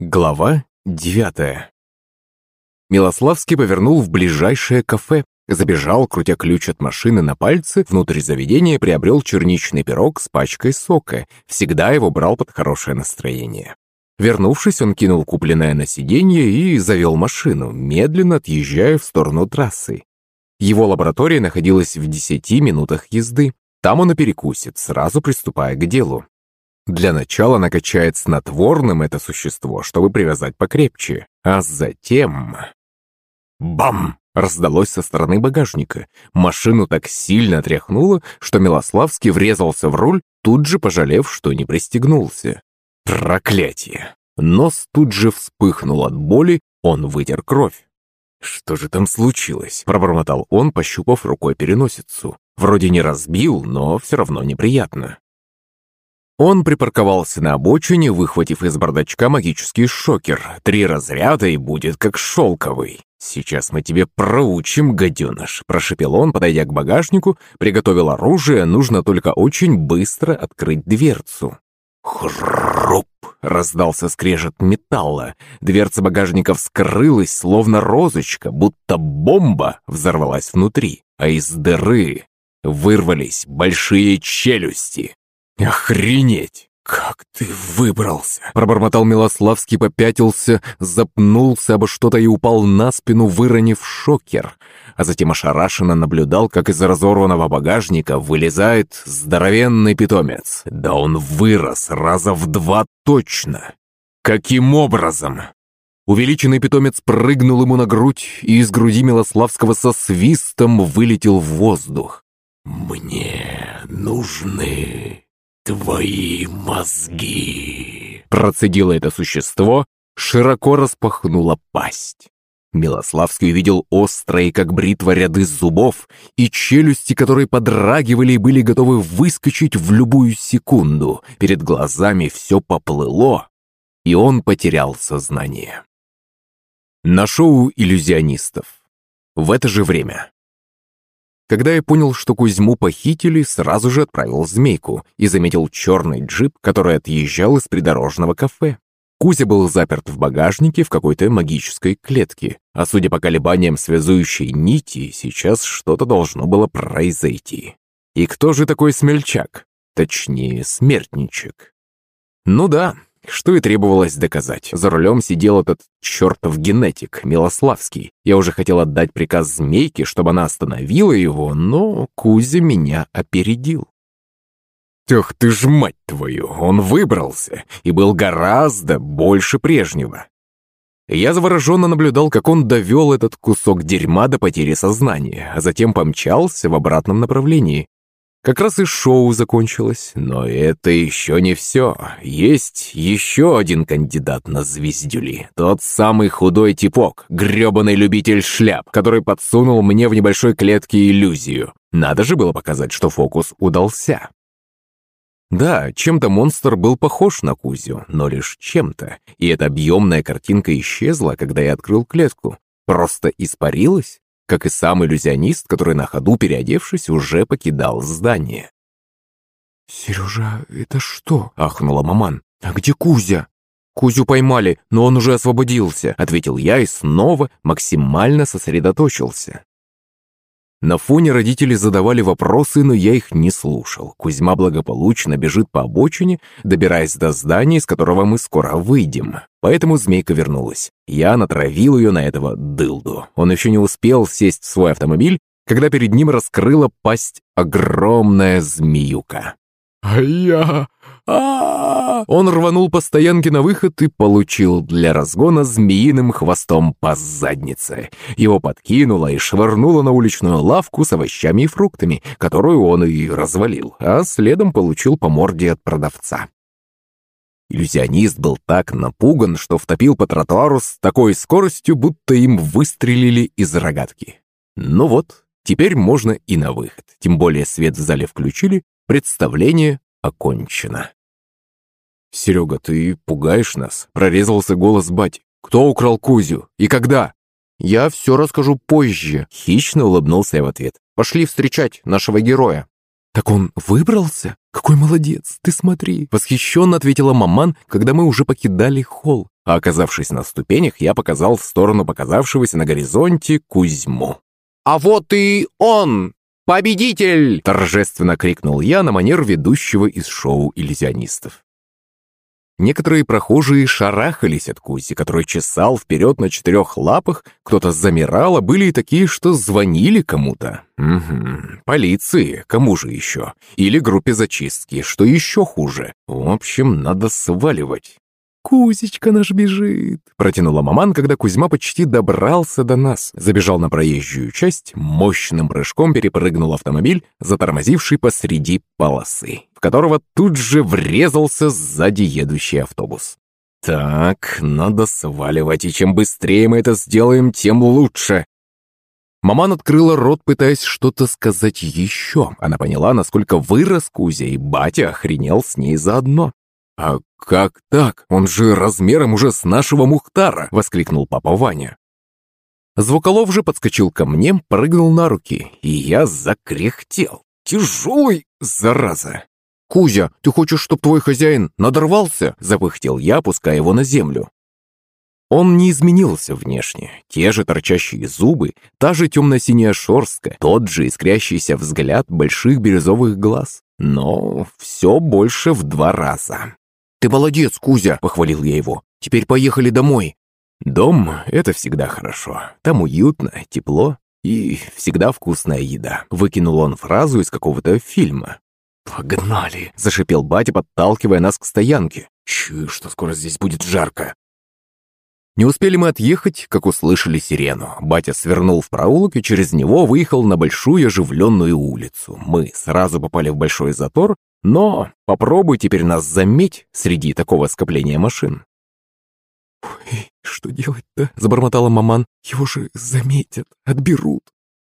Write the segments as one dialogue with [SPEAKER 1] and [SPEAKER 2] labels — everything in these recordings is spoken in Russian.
[SPEAKER 1] Глава девятая Милославский повернул в ближайшее кафе, забежал, крутя ключ от машины на пальце, внутрь заведения приобрел черничный пирог с пачкой сока, всегда его брал под хорошее настроение. Вернувшись, он кинул купленное на сиденье и завел машину, медленно отъезжая в сторону трассы. Его лаборатория находилась в десяти минутах езды. Там он и перекусит, сразу приступая к делу. Для начала накачает снотворным это существо, чтобы привязать покрепче, а затем... Бам! Раздалось со стороны багажника. Машину так сильно тряхнуло, что Милославский врезался в руль, тут же пожалев, что не пристегнулся. Проклятие! Нос тут же вспыхнул от боли, он вытер кровь. «Что же там случилось?» – пробормотал он, пощупав рукой переносицу. Вроде не разбил, но все равно неприятно. Он припарковался на обочине, выхватив из бардачка магический шокер. Три разряда и будет как шелковый. «Сейчас мы тебе проучим, гаденыш», – прошепел он, подойдя к багажнику, приготовил оружие, нужно только очень быстро открыть дверцу. Хруп! Раздался скрежет металла. Дверца багажника вскрылась, словно розочка, будто бомба взорвалась внутри, а из дыры вырвались большие челюсти. «Охренеть! Как ты выбрался!» Пробормотал Милославский, попятился, запнулся обо что-то и упал на спину, выронив шокер. А затем ошарашенно наблюдал, как из разорванного багажника вылезает здоровенный питомец. Да он вырос раза в два точно! Каким образом? Увеличенный питомец прыгнул ему на грудь, и из груди Милославского со свистом вылетел в воздух. «Мне нужны «Твои мозги!» Процедило это существо, широко распахнуло пасть. Милославский увидел острые, как бритва, ряды зубов и челюсти, которые подрагивали и были готовы выскочить в любую секунду. Перед глазами все поплыло, и он потерял сознание. На шоу иллюзионистов. В это же время когда я понял, что Кузьму похитили, сразу же отправил змейку и заметил черный джип, который отъезжал из придорожного кафе. Кузя был заперт в багажнике в какой-то магической клетке, а судя по колебаниям связующей нити, сейчас что-то должно было произойти. И кто же такой смельчак? Точнее, смертничек. Ну да, что и требовалось доказать. За рулем сидел этот чертов генетик, Милославский. Я уже хотел отдать приказ Змейке, чтобы она остановила его, но Кузя меня опередил. Эх ты ж мать твою, он выбрался и был гораздо больше прежнего. Я завороженно наблюдал, как он довел этот кусок дерьма до потери сознания, а затем помчался в обратном направлении. Как раз и шоу закончилось, но это еще не все. Есть еще один кандидат на звездюли. Тот самый худой типок, гребаный любитель шляп, который подсунул мне в небольшой клетке иллюзию. Надо же было показать, что фокус удался. Да, чем-то монстр был похож на Кузю, но лишь чем-то. И эта объемная картинка исчезла, когда я открыл клетку. Просто испарилась? Как и сам иллюзионист, который на ходу, переодевшись, уже покидал здание.
[SPEAKER 2] «Сережа, это что?» — ахнула маман. «А где Кузя?» «Кузю поймали, но он уже освободился», — ответил я и снова максимально сосредоточился. На фоне родители задавали вопросы, но я их не слушал. Кузьма благополучно бежит по обочине, добираясь до здания, из которого мы скоро выйдем. Поэтому змейка вернулась. Я натравил ее на этого дылду. Он еще не успел сесть в свой автомобиль, когда перед ним раскрыла пасть огромная змеюка.
[SPEAKER 1] «А я а Он рванул по стоянке на выход и получил для разгона змеиным хвостом по заднице. Его подкинуло и швырнуло на уличную лавку с овощами и фруктами, которую он и развалил, а следом получил по морде от продавца. Иллюзионист был так напуган, что втопил по тротуару с такой скоростью, будто им выстрелили из рогатки. Ну вот, теперь можно и на выход. Тем более свет в зале включили, представление окончено. «Серега, ты пугаешь нас?» — прорезался голос бати. «Кто украл Кузю? И когда?»
[SPEAKER 2] «Я все расскажу позже», — хищно улыбнулся я в ответ. «Пошли встречать нашего героя». «Так он выбрался? Какой молодец! Ты смотри!» Восхищенно ответила маман, когда мы уже покидали холл. А оказавшись на ступенях, я показал в сторону показавшегося на горизонте Кузьму. «А вот и он! Победитель!» торжественно крикнул я на манер ведущего из шоу иллюзионистов. Некоторые прохожие шарахались от Кузи, который чесал вперед на четырех лапах, кто-то замирал, а были и такие, что звонили кому-то. Угу, полиции, кому же еще? Или группе зачистки, что еще хуже. В общем, надо сваливать. «Кузечка наш бежит!» – протянула маман, когда Кузьма почти добрался до нас. Забежал на проезжую часть, мощным прыжком перепрыгнул автомобиль, затормозивший посреди полосы, в которого тут же врезался сзади едущий автобус. «Так, надо сваливать, и чем быстрее мы это сделаем, тем лучше!» Маман открыла рот, пытаясь что-то сказать еще. Она поняла, насколько вырос Кузя, и батя охренел с ней заодно. «А как так? Он же размером уже с нашего Мухтара!» — воскликнул папа Ваня. Звуколов же подскочил ко мне, прыгнул на руки, и я закряхтел. «Тяжелый, зараза!» «Кузя, ты хочешь, чтобы твой хозяин надорвался?» — запыхтел я, опуская его на землю. Он не изменился внешне. Те же торчащие зубы, та же темно-синяя шорстка, тот же искрящийся взгляд больших бирюзовых глаз. Но все больше в два раза. «Ты молодец, Кузя!» – похвалил я его. «Теперь поехали домой!» Дом – это всегда хорошо. Там уютно, тепло и всегда вкусная еда. Выкинул он фразу из какого-то фильма. «Погнали!» – зашипел батя, подталкивая нас к стоянке. «Чую, что скоро здесь будет жарко!» Не успели мы отъехать, как услышали сирену. Батя свернул в проулок и через него выехал на большую оживленную улицу. Мы сразу попали в большой затор, но попробуй теперь нас заметь среди такого скопления машин. «Ой, что делать-то?» – забормотала маман. «Его же заметят, отберут».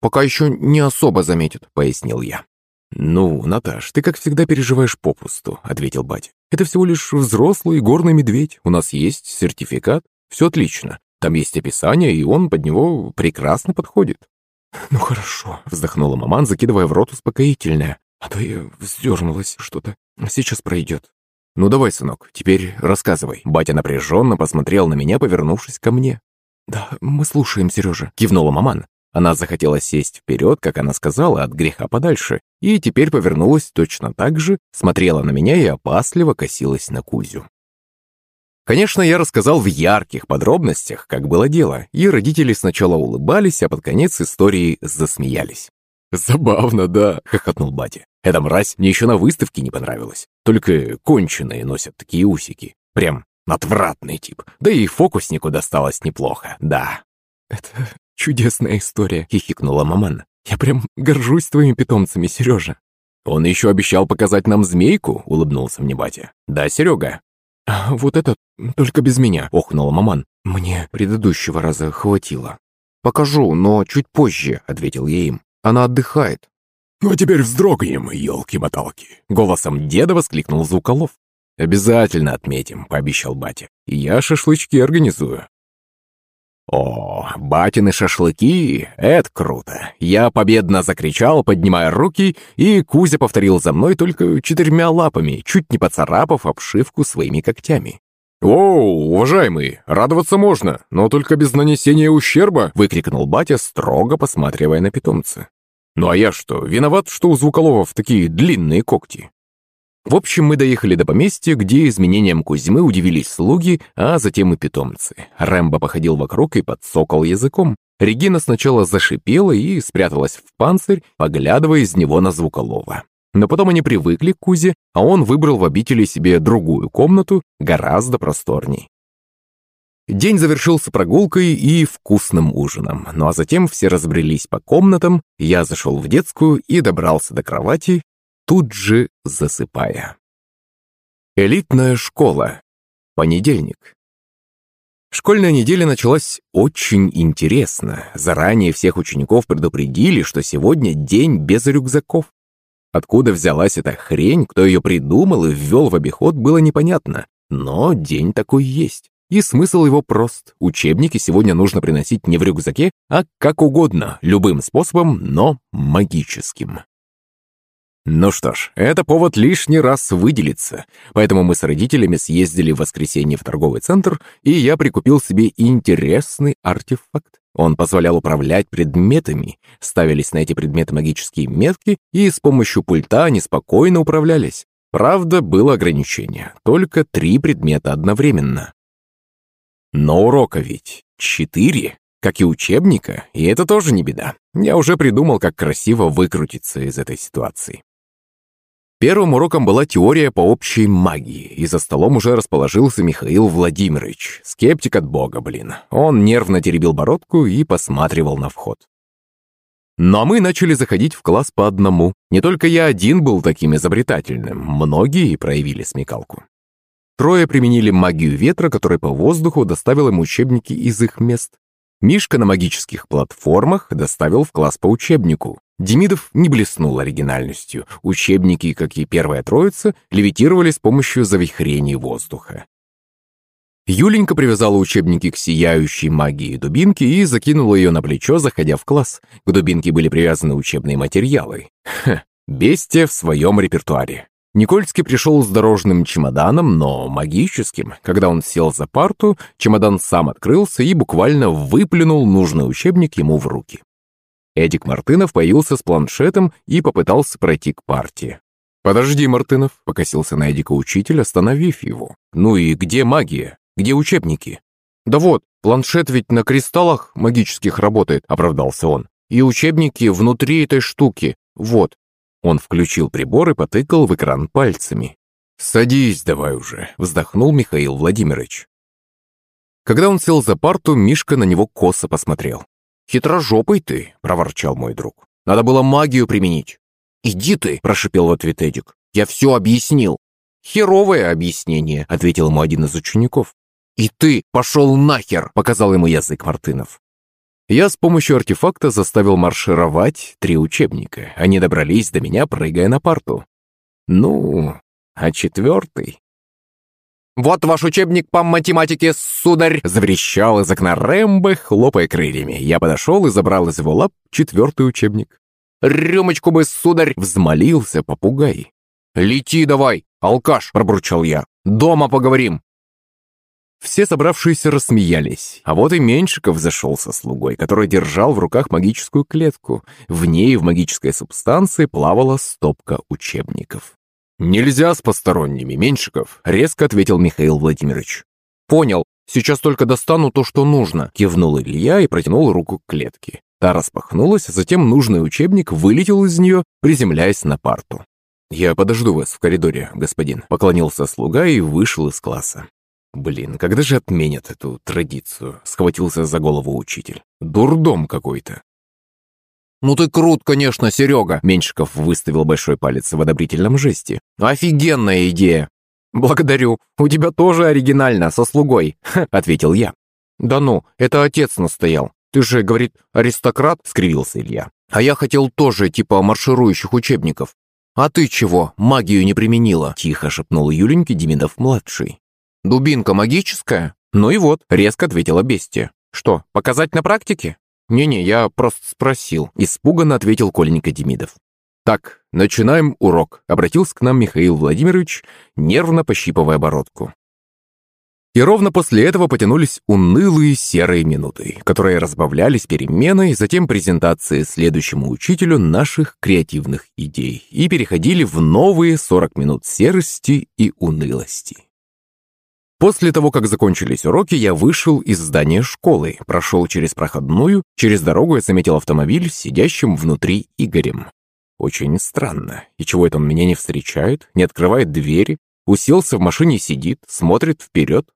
[SPEAKER 2] «Пока еще не особо заметят», – пояснил я. «Ну, Наташ, ты как всегда переживаешь попусту», — ответил батя. «Это всего лишь взрослый горный медведь. У нас есть сертификат. Все отлично. Там есть описание, и он под него прекрасно подходит». «Ну хорошо», — вздохнула маман, закидывая в рот успокоительное. А то я вздернулась что-то. Сейчас пройдет. Ну давай, сынок, теперь рассказывай. Батя напряженно посмотрел на меня, повернувшись ко мне. Да, мы слушаем, Сережа, кивнула маман. Она захотела сесть вперед, как она сказала, от греха подальше, и теперь повернулась точно так же, смотрела на меня и опасливо косилась на Кузю. Конечно, я рассказал в ярких подробностях, как было дело, и родители сначала улыбались, а под конец истории засмеялись. «Забавно, да», — хохотнул батя. «Эта мразь мне еще на выставке не понравилась. Только конченые носят такие усики. Прям отвратный тип. Да и фокуснику досталось неплохо, да». «Это чудесная история», — хихикнула маман. «Я прям горжусь твоими питомцами, Сережа». «Он еще обещал показать нам змейку», — улыбнулся мне батя. «Да, Серега?» «А вот это только без меня», — охнула маман. «Мне предыдущего раза хватило». «Покажу, но чуть позже», — ответил я им. Она отдыхает». «Ну а теперь вздрогнем, елки-моталки!» Голосом деда воскликнул Звуколов. «Обязательно отметим», — пообещал батя. «Я шашлычки организую». «О, батины шашлыки! Это круто!» Я победно закричал, поднимая руки, и Кузя повторил за мной только четырьмя лапами, чуть не поцарапав обшивку своими когтями. «О, уважаемый, радоваться можно, но только без нанесения ущерба!» выкрикнул батя, строго посматривая на питомца. «Ну а я что, виноват, что у звуколовов такие длинные когти?» В общем, мы доехали до поместья, где изменением Кузьмы удивились слуги, а затем и питомцы. Рэмбо походил вокруг и подсокал языком. Регина сначала зашипела и спряталась в панцирь, поглядывая из него на Звуколова. Но потом они привыкли к Кузе, а он выбрал в обители себе другую комнату, гораздо просторней. День завершился прогулкой и вкусным ужином. Ну а затем все разбрелись по комнатам, я зашел в детскую и добрался до кровати, тут же засыпая. Элитная школа. Понедельник. Школьная неделя началась очень интересно. Заранее всех учеников предупредили, что сегодня день без рюкзаков. Откуда взялась эта хрень, кто ее придумал и ввел в обиход, было непонятно. Но день такой есть. И смысл его прост. Учебники сегодня нужно приносить не в рюкзаке, а как угодно, любым способом, но магическим.
[SPEAKER 1] Ну что ж, это повод лишний раз выделиться. Поэтому мы с родителями съездили в воскресенье в торговый центр, и я прикупил себе интересный артефакт. Он позволял управлять предметами, ставились на эти предметы магические метки, и с помощью пульта они спокойно управлялись. Правда, было ограничение, только три предмета одновременно. Но урока ведь четыре, как и учебника, и это тоже не беда. Я уже придумал, как красиво выкрутиться из этой ситуации. Первым уроком была теория по общей магии, и за столом уже расположился Михаил Владимирович, скептик от бога, блин. Он нервно теребил бородку и посматривал на вход. Но мы начали заходить в класс по одному. Не только я один был таким изобретательным, многие проявили смекалку. Трое применили магию ветра, которая по воздуху доставила им учебники из их мест. Мишка на магических платформах доставил в класс по учебнику. Демидов не блеснул оригинальностью. Учебники, как и первая троица, левитировали с помощью завихрений воздуха. Юленька привязала учебники к сияющей магии дубинки и закинула ее на плечо, заходя в класс. К дубинке были привязаны учебные материалы. Ха, бестия в своем репертуаре. Никольский пришел с дорожным чемоданом, но магическим. Когда он сел за парту, чемодан сам открылся и буквально выплюнул нужный учебник ему в руки. Эдик Мартынов появился с планшетом и попытался пройти к партии. «Подожди, Мартынов», — покосился на Эдика учитель, остановив его. «Ну и где магия? Где учебники?» «Да вот, планшет ведь на кристаллах магических работает», — оправдался он. «И учебники внутри этой штуки. Вот». Он включил прибор и потыкал в экран пальцами. «Садись давай уже», — вздохнул Михаил Владимирович. Когда он сел за парту, Мишка на него косо посмотрел. «Хитрожопый ты», — проворчал мой друг. «Надо было магию применить». «Иди ты», — прошипел в ответ Эдик. «Я все объяснил». «Херовое объяснение», — ответил ему один из учеников. «И ты пошел нахер!» — показал ему язык Мартынов. Я с помощью артефакта заставил маршировать три учебника. Они добрались до меня, прыгая на парту. Ну, а четвертый... «Вот ваш учебник по математике, сударь!» Заверещал из окна Рэмбо, хлопая крыльями. Я подошел и забрал из его лап четвертый учебник. «Рюмочку бы, сударь!» Взмолился попугай. «Лети давай, алкаш!» пробурчал я. «Дома поговорим!» Все собравшиеся рассмеялись, а вот и Меньшиков зашел со слугой, который держал в руках магическую клетку. В ней в магической субстанции плавала стопка учебников. «Нельзя с посторонними, Меньшиков», — резко ответил Михаил Владимирович. «Понял. Сейчас только достану то, что нужно», — кивнул Илья и протянул руку к клетке. Та распахнулась, затем нужный учебник вылетел из нее, приземляясь на парту. «Я подожду вас в коридоре, господин», — поклонился слуга и вышел из класса. «Блин, когда же отменят эту традицию?» — схватился за голову учитель. «Дурдом какой-то». «Ну ты крут, конечно, Серега!» Меньшиков выставил большой палец в одобрительном жесте. «Офигенная идея!» «Благодарю. У тебя тоже оригинально, со слугой», — ответил я. «Да ну, это отец настоял. Ты же, говорит, аристократ?» — скривился Илья. «А я хотел тоже, типа марширующих учебников». «А ты чего, магию не применила?» — тихо шепнул Юленьке Демидов-младший. «Дубинка магическая?» «Ну и вот», — резко ответила бестия. «Что, показать на практике?» «Не-не, я просто спросил», — испуганно ответил Коленька Демидов. «Так, начинаем урок», — обратился к нам Михаил Владимирович, нервно пощипывая бородку. И ровно после этого потянулись унылые серые минуты, которые разбавлялись переменой, затем презентацией следующему учителю наших креативных идей и переходили в новые 40 минут серости и унылости. После того, как закончились уроки, я вышел из здания школы, прошел через проходную, через дорогу я заметил автомобиль с сидящим внутри Игорем. Очень странно. И чего это он меня не встречает, не открывает двери, уселся в машине сидит, смотрит вперед?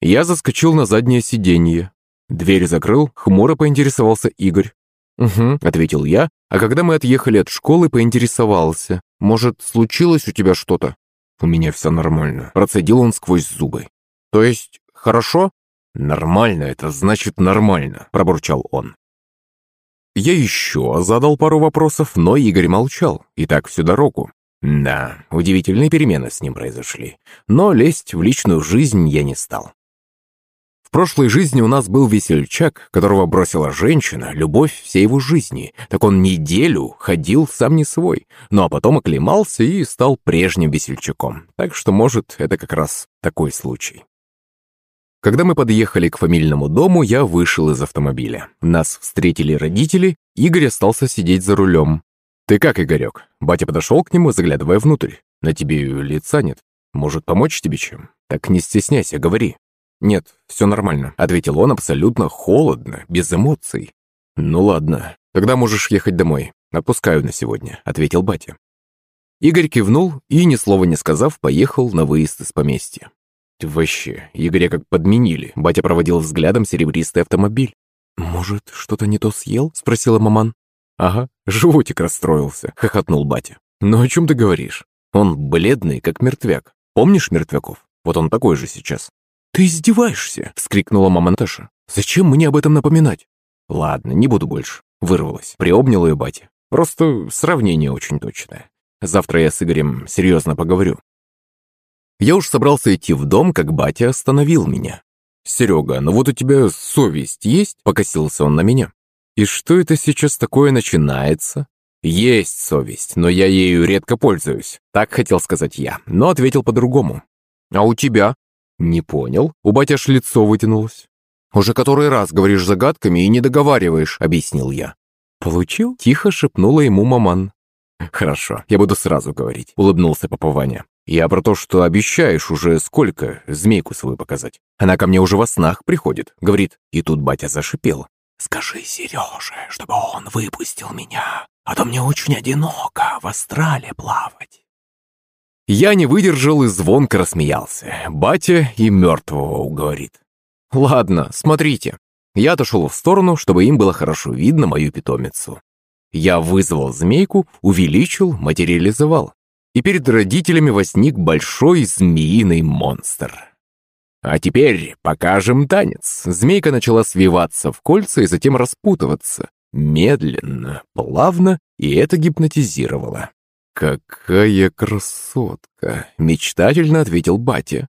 [SPEAKER 1] Я заскочил на заднее сиденье. Дверь закрыл, хмуро поинтересовался Игорь. «Угу», — ответил я, а когда мы отъехали от школы, поинтересовался. «Может, случилось у тебя что-то?» «У меня все нормально», — процедил он сквозь зубы. «То есть, хорошо?» «Нормально, это значит нормально», — пробурчал он. Я еще задал пару вопросов, но Игорь молчал, и так всю дорогу. Да, удивительные перемены с ним произошли, но лезть в личную жизнь я не стал. Прошлой жизни у нас был весельчак, которого бросила женщина, любовь всей его жизни. Так он неделю ходил сам не свой, ну а потом оклемался и стал прежним весельчаком. Так что, может, это как раз такой случай. Когда мы подъехали к фамильному дому, я вышел из автомобиля. Нас встретили родители, Игорь остался сидеть за рулем. «Ты как, Игорек?» Батя подошел к нему, заглядывая внутрь. «На тебе лица нет. Может, помочь тебе чем? Так не стесняйся, говори». «Нет, все нормально», — ответил он абсолютно холодно, без эмоций. «Ну ладно, тогда можешь ехать домой. Отпускаю на сегодня», — ответил батя. Игорь кивнул и, ни слова не сказав, поехал на выезд из поместья. Вообще, Игоря как подменили. Батя проводил взглядом серебристый автомобиль. «Может, что-то не то съел?» — спросила маман. «Ага, животик расстроился», — хохотнул батя. «Ну о чем ты говоришь? Он бледный, как мертвяк. Помнишь мертвяков? Вот он такой же сейчас». «Ты издеваешься!» — вскрикнула мама Наташа. «Зачем мне об этом напоминать?» «Ладно, не буду больше». Вырвалась. Приобнял ее батя. Просто сравнение очень точное. Завтра я с Игорем серьезно поговорю. Я уж собрался идти в дом, как батя остановил меня. «Серега, ну вот у тебя совесть есть?» — покосился он на меня. «И что это сейчас такое начинается?» «Есть совесть, но я ею редко пользуюсь», — так хотел сказать я, но ответил по-другому. «А у тебя?» «Не понял». У батя аж лицо вытянулось. «Уже который раз говоришь загадками и не договариваешь», — объяснил я. «Получил?» — тихо шепнула ему маман. «Хорошо, я буду сразу говорить», — улыбнулся папа Ваня. «Я про то, что обещаешь уже сколько змейку свою показать. Она ко мне уже во снах приходит», — говорит. И тут батя зашипел. «Скажи Сереже, чтобы он выпустил меня, а то мне очень одиноко в астрале плавать». Я не выдержал и звонко рассмеялся. Батя и мертвого уговорит. «Ладно, смотрите». Я отошел в сторону, чтобы им было хорошо видно мою питомицу. Я вызвал змейку, увеличил, материализовал. И перед родителями возник большой змеиный монстр. А теперь покажем танец. Змейка начала свиваться в кольца и затем распутываться. Медленно, плавно, и это гипнотизировало. «Какая красотка!» — мечтательно ответил батя.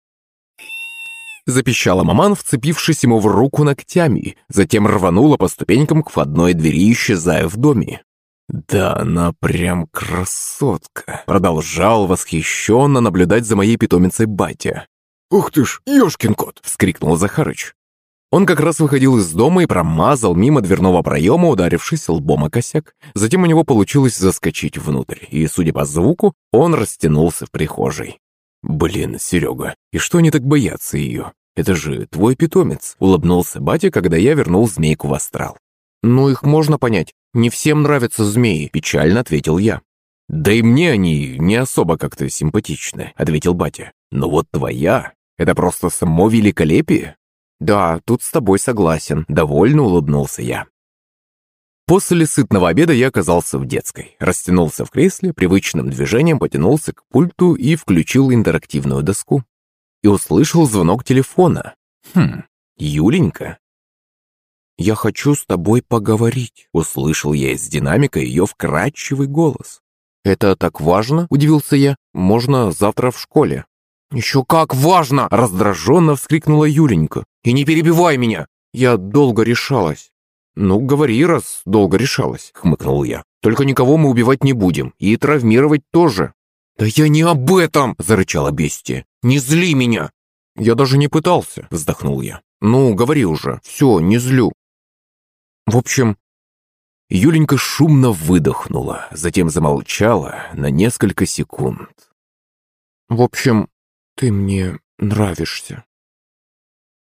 [SPEAKER 1] Запищала маман, вцепившись ему в руку ногтями, затем рванула по ступенькам к входной двери, исчезая в доме. «Да она прям красотка!» Продолжал восхищенно наблюдать за моей питомицей батя. «Ух ты ж, ёшкин кот!» — вскрикнул Захарыч. Он как раз выходил из дома и промазал мимо дверного проема, ударившись лбом о косяк. Затем у него получилось заскочить внутрь, и, судя по звуку, он растянулся в прихожей. «Блин, Серега, и что они так боятся ее? Это же твой питомец», — улыбнулся батя, когда я вернул змейку в астрал. «Ну, их можно понять. Не всем нравятся змеи», — печально ответил я. «Да и мне они не особо как-то симпатичны», — ответил батя. «Но вот твоя — это просто само великолепие. «Да, тут с тобой согласен», — довольно улыбнулся я. После сытного обеда я оказался в детской, растянулся в кресле, привычным движением потянулся к пульту и включил интерактивную доску. И услышал звонок телефона. Хм, Юленька. «Я хочу с тобой поговорить», — услышал я из динамика ее вкрадчивый голос. «Это так важно?» — удивился я. «Можно завтра в школе». «Еще как важно!» — раздраженно вскрикнула Юленька. «И не перебивай меня! Я долго решалась». «Ну, говори, раз долго решалась», — хмыкнул я. «Только никого мы убивать не будем, и травмировать тоже». «Да я не об этом!» — зарычала бестия. «Не зли меня!» «Я даже не пытался», — вздохнул я. «Ну, говори уже. Все, не злю». В общем, Юленька шумно выдохнула, затем замолчала на несколько секунд. «В общем, «Ты мне нравишься»,